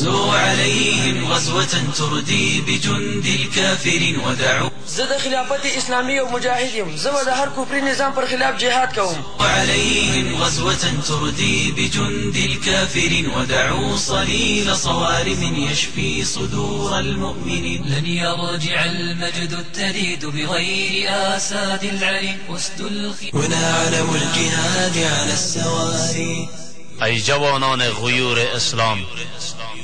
غزوا عليهم غزوة تردي بجند الكافرين ودعوا زه د خلافت إسلامي أو مجاهد یم زه به د هر کفري نظام پر خلاف جهاد کوم. عليهم غزوة تردي بجند الكافرين ودعوا صليل صوارم يشفي صدور المؤمنين. لن يرجع المجد التريد بغير آساد العرين أسد الخيل هنا علم الجهاد على السواري. ای جوانان غیور إسلام. هنا معنا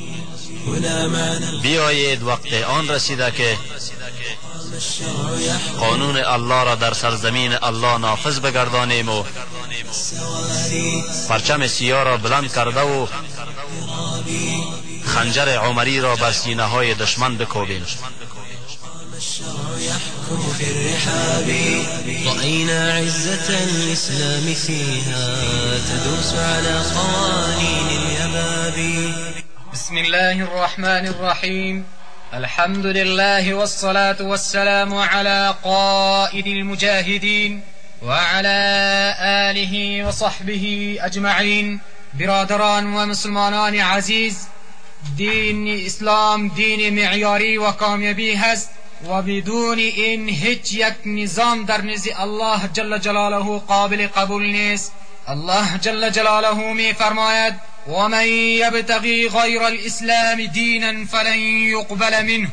بیایید وقت آن رسیده که قانون الله را در سرزمین الله نافذ بگردانیم و پرچم سیاه را بلند کرده و خنجر عمری را بر سینه های دشمن بکوبیم. رأينا عزة الإسلام فيها تدوس على قوانين اليباب بسم الله الرحمن الرحيم الحمد لله والصلاة والسلام على قائد المجاهدين وعلى آله وصحبه أجمعين برادران ومسلمانان عزیز دین اسلام دین معیاری و کامیابی هست هیچ یک نظام در نزد الله جل جلاله قابل قبول نیست الله جل جلاله می فرماید ومن يبتغي غير الإسلام دينا فلن يقبل منه.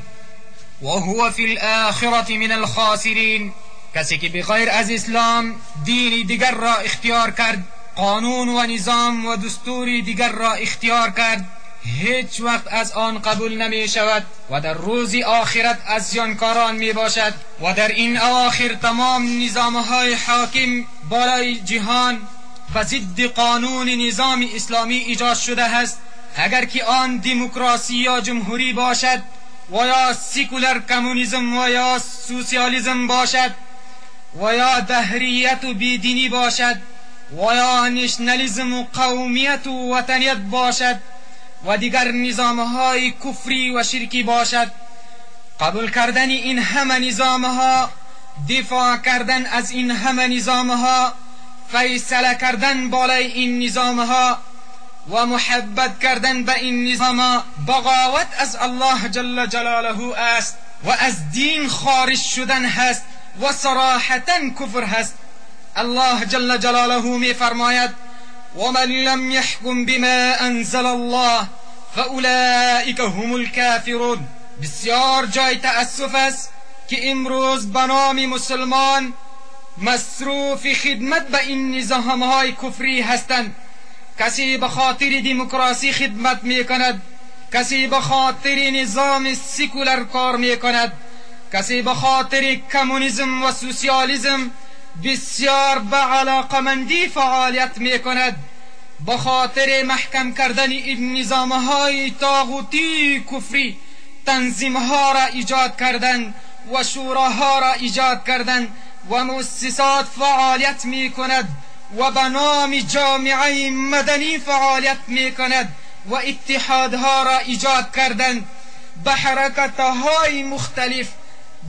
وهو في الآخرة من الخاسرين. کسی که بغیر از اسلام دینی دیگر را اختیار کرد قانون و نظام و دستوری دیگر را اختیار کرد هیچ وقت از آن قبول نمی شود و در روز آخرت از زیانکاران می باشد و در این آخر تمام نظام های حاکم بالای جهان و ضد قانون نظام اسلامی ایجاد شده است. اگر که آن دموکراسی یا جمهوری باشد و یا سیکولر کمونیسم و یا سوسیالیسم باشد و یا دهریت و بیدینی باشد و یا نشنالیزم و قومیت و وطنیت باشد و دیگر نظام های کفری و شرکی باشد قبول کردن این همه نظام ها دفاع کردن از این همه نظام ها فیصله کردن بالای این نظام ها و محبت کردن به این نظام ها بغاوت از الله جل جلاله است و از دین خارج شدن هست و صراحتا کفر هست. الله جل جلاله می فرماید ومن لم يحكم بما انزل الله فأولئك هم الكافرون. بسیار جای تأسف است که امروز به نام مسلمان مصروف خدمت به این نظام های کفری هستند. کسی به خاطر دموکراسی خدمت می کند کسی به خاطر نظام سیکولر کار می کند کسی به خاطر کمونیسم و سوسیالیسم بسیار به علاقمندی فعالیت می کند به خاطر محکم کردن این نظام های تاغوتی کفری تنظیم ها را ایجاد کردن و شوراها را ایجاد کردن. و مؤسسات فعالیت می کند و به نام جامعه مدنی فعالیت می کند و اتحادها را ایجاد کردند. به حرکت های مختلف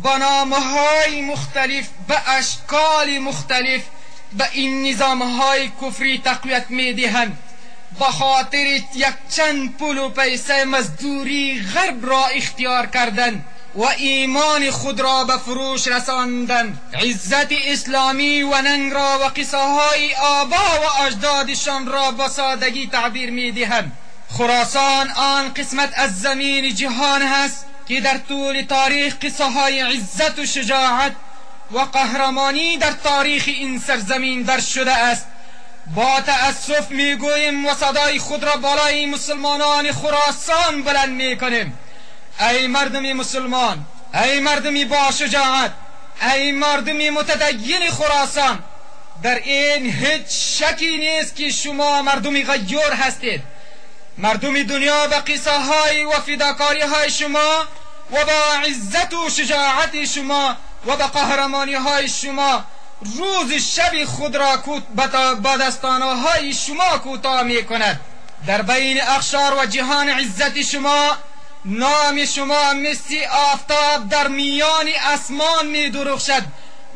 به نام های مختلف به اشکال مختلف به این نظام های کفری تقویت می دهند به خاطر یک چند پول و پیسه مزدوری غرب را اختیار کردند. و ایمان خود را به فروش رساندند عزت اسلامی و ننگ را و قصه های آبا و اجدادشان را به سادگی تعبیر می دهند خراسان آن قسمت از زمین جهان هست که در طول تاریخ قصه های عزت و شجاعت و قهرمانی در تاریخ این سرزمین در شده است. با تأسف می‌گوییم و صدای خود را بالای مسلمانان خراسان بلند می‌کنیم ای مردم مسلمان ای مردم با شجاعت ای مردم متدین خراسان در این هیچ شکی نیست که شما مردم غیور هستید مردم دنیا به قصه های و فداکاری های شما و با عزت و شجاعت شما و به قهرمانی های شما روز شب خود را با دستانه های شما کوتاه می کند در بین اخشار و جهان عزت شما نام شما مثل آفتاب در میان اسمان می درخشد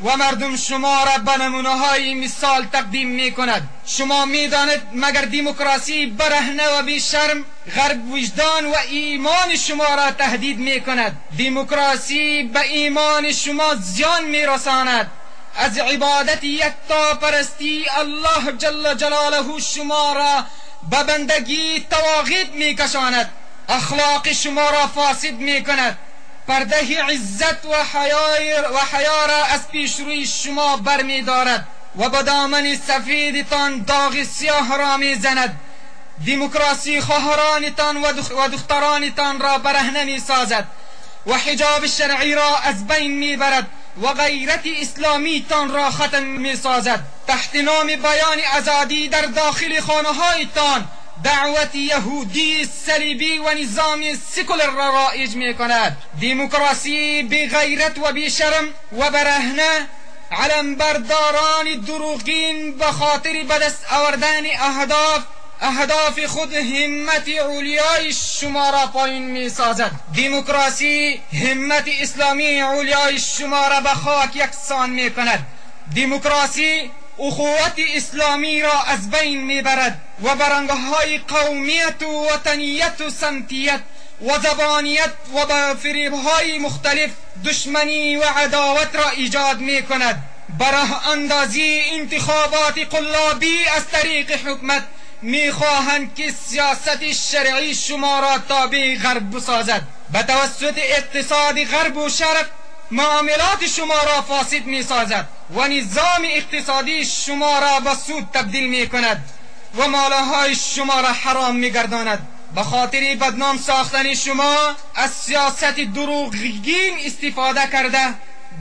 و مردم شما را به نمونه های مثال تقدیم می کند شما می داند مگر دموکراسی برهنه و بی شرم غرب وجدان و ایمان شما را تهدید می کند دموکراسی به ایمان شما زیان می رساند از عبادت یکتا پرستی الله جل جلاله شما را به بندگی تواغید می کشاند اخلاق شما را فاسد می کند پرده عزت و حیا را از پیش روی شما برمی دارد و به دامن سفیدتان داغ سیاه را می زند دموکراسی خواهرانتان و دخترانتان را برهنه می سازد و حجاب شرعی را از بین می برد و غیرت اسلامی تان را ختم می سازد تحت نام بیان ازادی در داخل خانه هایتان دعوت یهودی سلیبی و نظام سکولر را رایج می کند دموکراسی بی غیرت و بی شرم و برهنه علم برداران دروغین به خاطر بدست آوردن أهداف اهداف خود همت اولیای شما را پایین می سازد دموکراسی همت اسلامی اولیای شما را دموکراسی اخوت اسلامی را از بین می‌برد و برنگه های قومیت و وطنیت و سمتیت و زبانیت و به مختلف دشمنی و عداوت را ایجاد می کند اندازی انتخابات قلابی از طریق حکمت می‌خواهند که سیاست شرعی شما را تابع غرب بسازد. به توسط اقتصاد غرب و شرق معاملات شما را فاسد می سازد و نظام اقتصادی شما را به سود تبدیل می کند و مالاهای شما را حرام می گرداند به خاطر بدنام ساختن شما از سیاست دروغگین استفاده کرده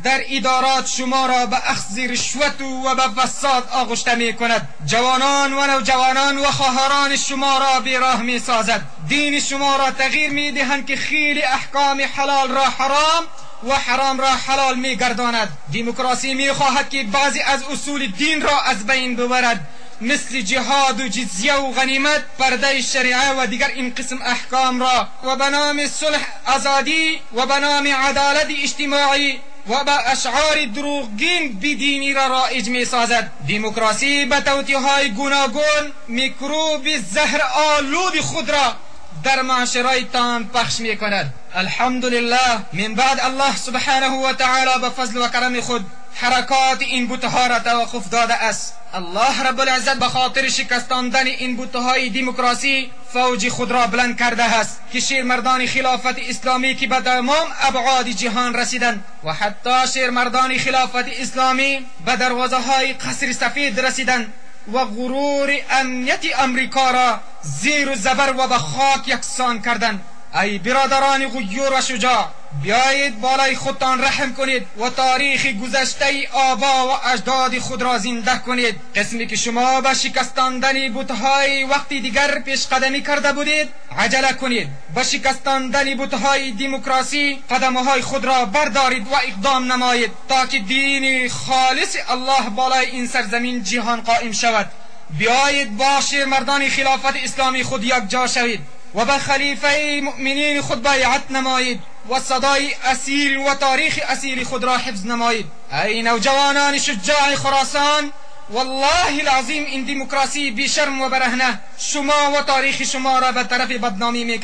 در ادارات شما را به اخذ رشوت و به فساد آغشته می کند. جوانان و نوجوانان و خواهران شما را بیراه می سازد. دین شما را تغییر می دهند که خیلی احکام حلال را حرام و حرام را حلال می گرداند. دموکراسی می خواهد که بعضی از اصول دین را از بین ببرد. مثل جهاد و جزیه و غنیمت پرده شریعه و دیگر این قسم احکام را و به نام صلح آزادی و به نام عدالت اجتماعی و به اشعار دروغگین بدینی را رایج می سازد دموکراسی به توتیه های گوناگون میکروب زهر آلود خود را در معاشرایتان پخش می کند الحمدلله من بعد الله سبحانه و تعالی به فضل و کرم خود حرکات این بوتها را توقف داده است. الله رب العزت به خاطر شکستاندن این بوتهای دموکراسی فوج خود را بلند کرده است. که شیرمردان خلافت اسلامی که به تمام ابعاد جهان رسیدند و حتی شیرمردان خلافت اسلامی به دروازه های قصر سفید رسیدند و غرور امنیت امریکا را زیر زبر و به خاک یکسان کردند. ای برادران غیور و شجاع بیایید بالای خودتان رحم کنید و تاریخ گذشته آبا و اجداد خود را زنده کنید. قسمی که شما به شکستاندن بوتهای وقتی دیگر پیش قدمی کرده بودید عجله کنید. به شکستاندن بوتهای دموکراسی قدمهای خود را بردارید و اقدام نمایید تا که دین خالص الله بالای این سرزمین جهان قائم شود. بیایید با مردان خلافت اسلامی خود یک جا شوید. و به خلیفه مؤمنین خود بیعت نمایید و صدای اصیل و تاریخ اصیل خود را حفظ نمایید ای نوجوانان شجاع خراسان؟ والله العظیم این دموکراسی بی شرم و برهنه شما و تاریخ شما را به طرف بدنامی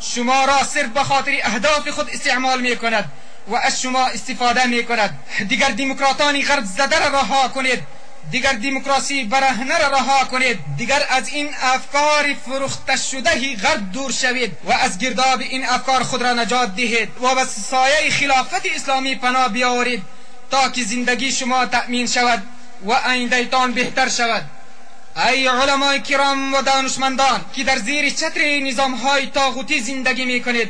شما را صرف به خاطر اهداف خود استعمال می کند و از شما استفاده می کند دیگر دموکراتان غرب زده را رها کنید. دیگر دموکراسی برهنه را رها کنید دیگر از این افکار فروخته شده غرب دور شوید و از گرداب این افکار خود را نجات دهید و به سایه خلافت اسلامی پناه بیاورید تا که زندگی شما تأمین شود و آیندهتان بهتر شود. ای علمای کرام و دانشمندان که در زیر چتر نظام های تاغوتی زندگی می کنید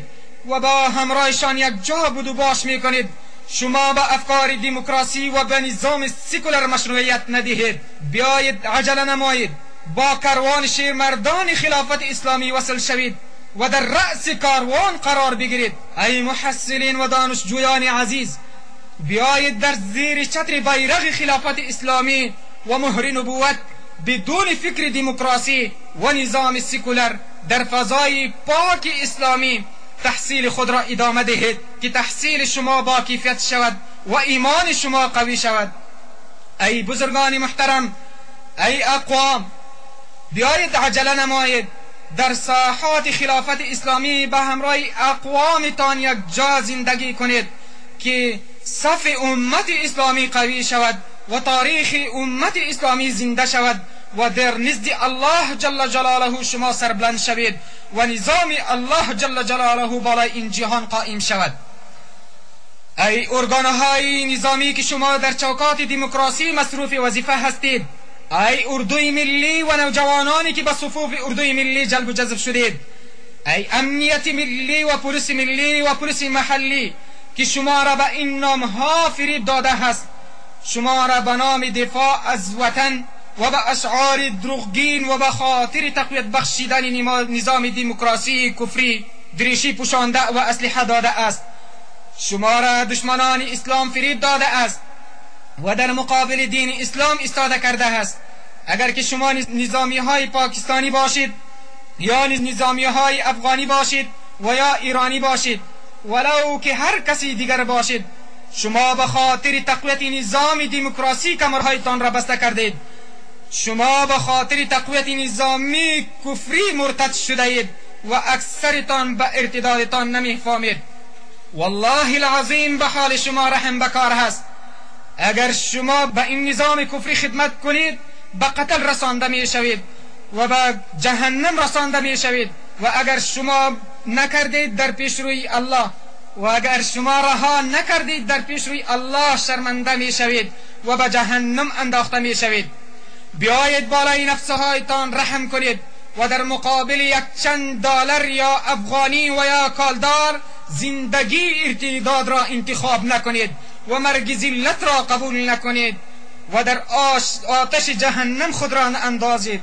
و با همراهشان یک جا بود و باش می کنید شما به افکار دموکراسی و به نظام سیکولر مشروعیت ندهید بیایید عجله نمایید. با کاروان مردان خلافت اسلامی وصل شوید و در رأس کاروان قرار بگیرید. ای محصلین و دانشجویان عزیز بیایید در زیر چتر بیرغ خلافت اسلامی و مهر نبوت بدون فکر دموکراسی و نظام سیکولر در فضای پاک اسلامی تحصیل خود را ادامه دهید که تحصیل شما با کیفیت شود و ایمان شما قوی شود. ای بزرگان محترم ای اقوام بیایید عجله نمایید. در ساحات خلافت اسلامی به همراه اقوامتان یک جا زندگی کنید که صف امت اسلامی قوی شود و تاریخ امت اسلامی زنده شود. ва дар низди аллоҳ ҷалла ҷалолаҳу шумо сарбуланд шавед ва низоми аллоҳ ҷалла ҷалолаҳу болои ин ҷиҳон қоим шавад. Ай органҳои низомӣ ки шумо дар чавкоти демокросӣ масруфи вазифа ҳастед ай урдуи миллӣ ва навҷавононе ки ба суфуфи урдуи миллӣ ҷалбу ҷазб шудед ай амнияти миллӣ ва пулиси миллӣ ва пулиси маҳаллӣ ки шуморо ба ин номҳо фириб дода ҳаст. Шуморо ба номи дифоъ аз ватан و به اشعار دروغگین و به خاطر تقویت بخشیدن نظام دموکراسی کفری دریشی پوشانده و اسلحه داده است. شما را دشمنان اسلام فریب داده است و در مقابل دین اسلام استاده کرده است. اگر که شما نظامی های پاکستانی باشید یا نظامی های افغانی باشید و یا ایرانی باشید ولو که هر کسی دیگر باشید شما به خاطر تقویت نظام دموکراسی کمرهایتان را بسته کردید. شما به خاطر تقویت نظامی کفری مرتد شده اید و اکثرتان به ارتدادتان نمی‌فهمید. والله العظیم به حال شما رحم بکار هست. اگر شما به این نظام کفری خدمت کنید به قتل رسانده می شوید و به جهنم رسانده می شوید و اگر شما نکردید در پیش روی الله. و اگر شما رها نکردید در پیش روی الله شرمنده می شوید و به جهنم انداخته می شوید بیایید بالای نفسهایتان رحم کنید. و در مقابل یک چند دلار یا افغانی و یا کالدار زندگی ارتداد را انتخاب نکنید و مرگ زلت را قبول نکنید و در آتش جهنم خود را اندازید.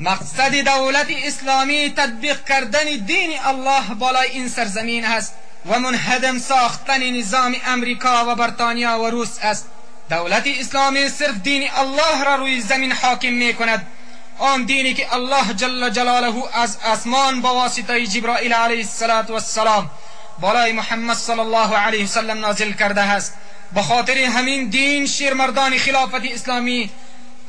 مقصد دولت اسلامی تطبیق کردن دین الله بالای این سرزمین است و منهدم ساختن نظام امریکا و بریتانیا و روس است. دولت اسلامی صرف دین الله را روی زمین حاکم می کند آن دینی که الله جل جلاله از اسمان با واسطه جبرائیل علیه السلام بالای محمد صلی الله علیه وسلم نازل کرده است. به خاطر همین دین شیرمردان خلافت اسلامی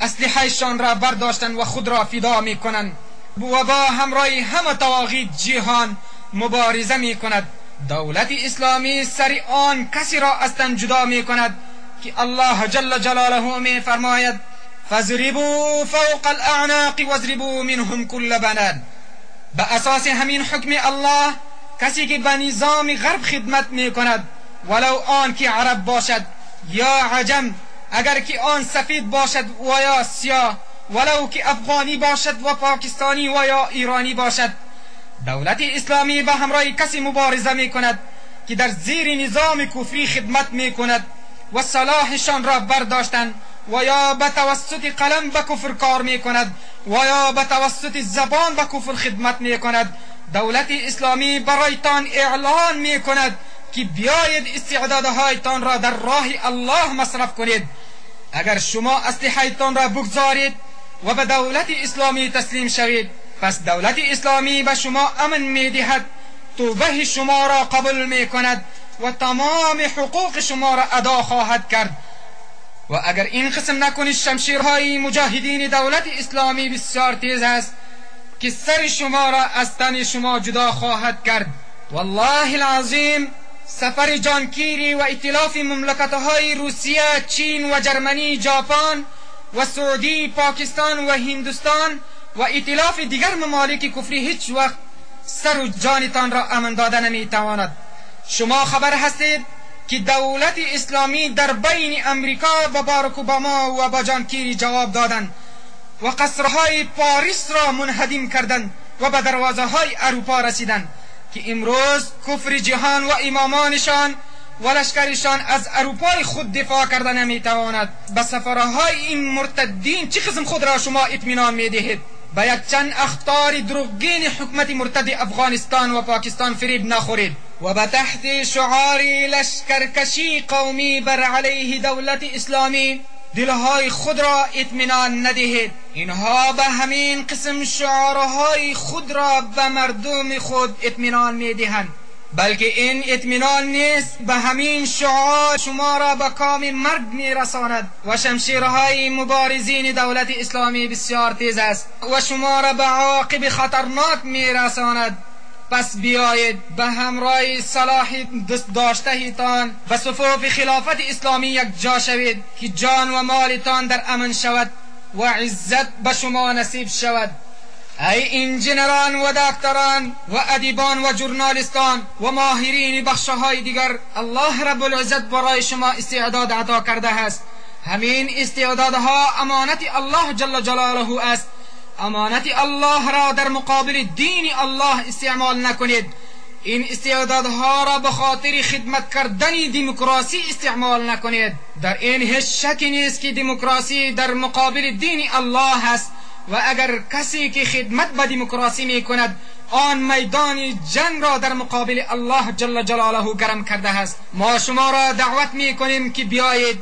اسلحهشان را برداشتن و خود را فدا می کنند و با همراه همه تواغید جهان مبارزه می کند دولت اسلامی سر آن کسی را از تن جدا می کند که الله جل جلاله می فرماید فضربوا فوق الاعناق واضربوا منهم كل بنان. به اساس همین حکم الله کسی که به نظام غرب خدمت می کند ولو آن که عرب باشد یا عجم اگر که آن سفید باشد و یا سیاه ولو که افغانی باشد و پاکستانی و یا ایرانی باشد دولت اسلامی به همراه کسی مبارزه می کند که در زیر نظام کفری خدمت می کند و صلاحشان را برداشتن و یا به توسط قلم به کفر کار می کند و یا به توسط زبان به کفر خدمت می کند دولت اسلامی برایتان اعلان می کند که بیاید استعدادهایتان را در راه الله مصرف کنید. اگر شما اسلحهایتان را بگذارید و به دولت اسلامی تسلیم شوید پس دولت اسلامی به شما امن می دهد توبه شما را قبول می کند و تمام حقوق شما را ادا خواهد کرد. و اگر این قسم نکنید شمشیرهای مجاهدین دولت اسلامی بسیار تیز است که سر شما را از تن شما جدا خواهد کرد. والله العظیم سفر جانکیری و اطلاف مملکتهای روسیه چین و جرمنی ژاپن و سعودی پاکستان و هندوستان و اطلاف دیگر ممالک کفری هیچ وقت سر و جانتان را امن داده نمیتواند. شما خبر هستید که دولت اسلامی در بین امریکا با باراک اوباما و با جانکیری جواب دادند و قصرهای پاریس را منهدم کردند و به دروازه های اروپا رسیدند که امروز کفر جهان و امامانشان و لشکرشان از اروپای خود دفاع کرده نمی‌تواند به سفرهای این مرتدین چه قسم خود را شما اطمینان می‌دهید؟ به یک چند اختار دروغین حکمت مرتد افغانستان و پاکستان فریب نخورید. و به تحت شعار لشکرکشی قومی بر علیه دولت اسلامی دلهای خود را اطمینان ندهید. اینها به همین قسم شعارهای خود را به مردم خود اطمینان می‌دهند. بلکه این اطمینان نیست به همین شعار شما را به کام مرگ میرساند و شمشیرهای مبارزین دولت اسلامی بسیار تیز است و شما را به عاقب خطرناک میرساند. پس بیایید به همراه صلاح دست داشته تان به صفوف خلافت اسلامی یک جا شوید که جان و مالتان در امن شود و عزت به شما نصیب شود. ای انجینران و دکتران و ادیبان و جورنالیستان و ماهرین بخشه های دیگر الله رب العزت برای شما استعداد عطا کرده است. همین استعدادها امانت الله جل جلاله است. امانت الله را در مقابل دین الله استعمال نکنید. این استعدادها را به خاطر خدمت کردن دموکراسی استعمال نکنید. در این هیچ شکی نیست که دموکراسی در مقابل دین الله است. و اگر کسی که خدمت به دموکراسی می کند آن میدان جنگ را در مقابل الله جل جلاله گرم کرده است. ما شما را دعوت می کنیم که بیایید.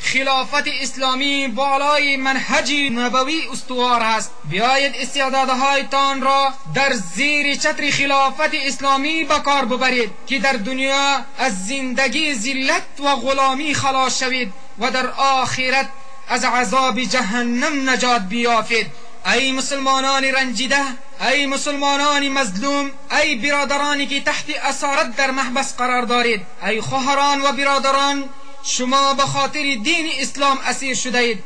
خلافت اسلامی بالای منهج نبوی استوار است. بیایید استعدادهایتان را در زیر چتر خلافت اسلامی به کار ببرید که در دنیا از زندگی ذلت و غلامی خلاص شوید و در آخرت از عذاب جهنم نجات بیافید. ای مسلمانان رنجیده ای مسلمانان مظلوم ای برادرانی که تحت اسارت در محبس قرار دارید. ای خواهران و برادران شما به خاطر دین اسلام اسیر شده اید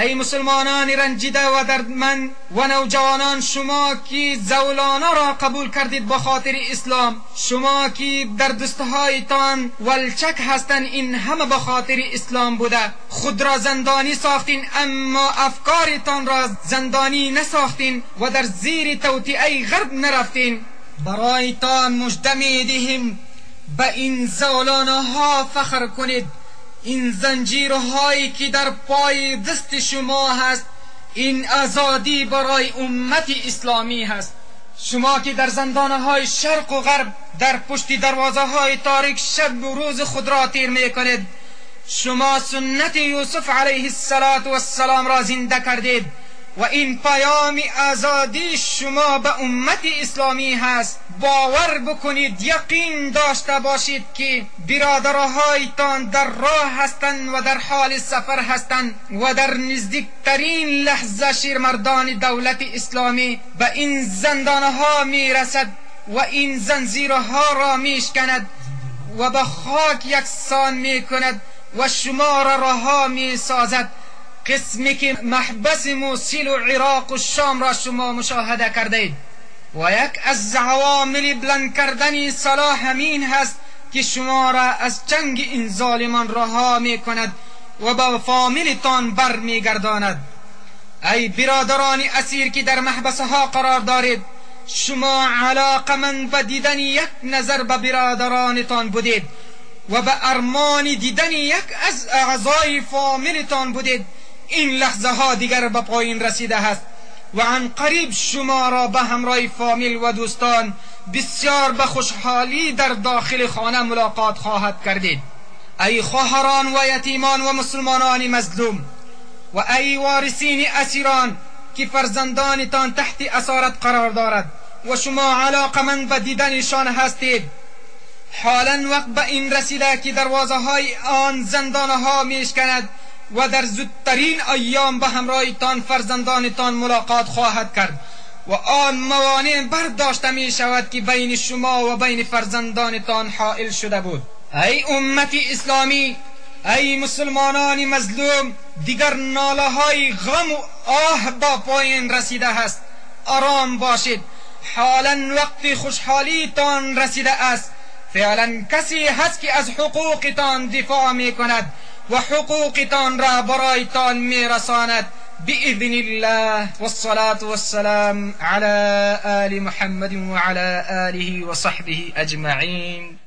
ای مسلمانان رنجیده و دردمند و نوجوانان شما که زولانا را قبول کردید به خاطر اسلام؟ شما که در دستهایتان ولچک هستند این همه به خاطر اسلام بوده. خود را زندانی ساختین اما افکارتان را زندانی نساختین و در زیر توطئه غرب نرفتین. برایتان مژده می‌دهیم به این زولانه فخر کنید. این زنجیرهایی که در پای دست شما هست این آزادی برای امت اسلامی هست. شما که در زندانه های شرق و غرب در پشت دروازه های تاریک شب و روز خود را تیر می کنید شما سنت یوسف علیه السلام را زنده کردید. و این پیام آزادی شما به امت اسلامی هست. باور بکنید یقین داشته باشید که برادرهایتان در راه هستند و در حال سفر هستند و در نزدیکترین لحظه شیرمردان دولت اسلامی به این زندانه ها می رسد و این زنزیرها را می شکند و به خاک یکسان می کند و شما را رها می سازد قسمی که محبس موسیل و عراق و شام را شما مشاهده کرده اید و یک از عوامل بلند کردن صلاح همین هست که شما را از چنگ این ظالمان رها می کند و به فامیلتان بر می گرداند ای برادران اسیر که در محبسه ها قرار دارید شما علاقه من به دیدن یک نظر به برادرانتان بودید و به ارمان دیدن یک از اعضای فامیلتان بودید. این لحظه ها دیگر به پایین رسیده است و عن قریب شما را به همراه فامیل و دوستان بسیار به خوشحالی در داخل خانه ملاقات خواهد کردید. ای خواهران و یتیمان و مسلمانان مظلوم و ای وارثین اسیران که فرزندانتان تحت اسارت قرار دارد و شما علاقه من به دیدنشان هستید. حالا وقت به این رسیده که دروازه های آن زندانه ها میشکند و در زودترین ایام به همراهتان فرزندانتان ملاقات خواهد کرد و آن موانع برداشته می شود که بین شما و بین فرزندانتان حائل شده بود. ای امت اسلامی ای مسلمانان مظلوم دیگر ناله های غم و آه با پایین رسیده است. آرام باشید. حالا وقت خوشحالیتان رسیده است. فعلا کسی هست که از حقوقتان دفاع می کند. و حقوقتان را برایتان میرساند بإذن الله والصلاة والسلام على آل محمد وعلى آله وصحبه أجمعين.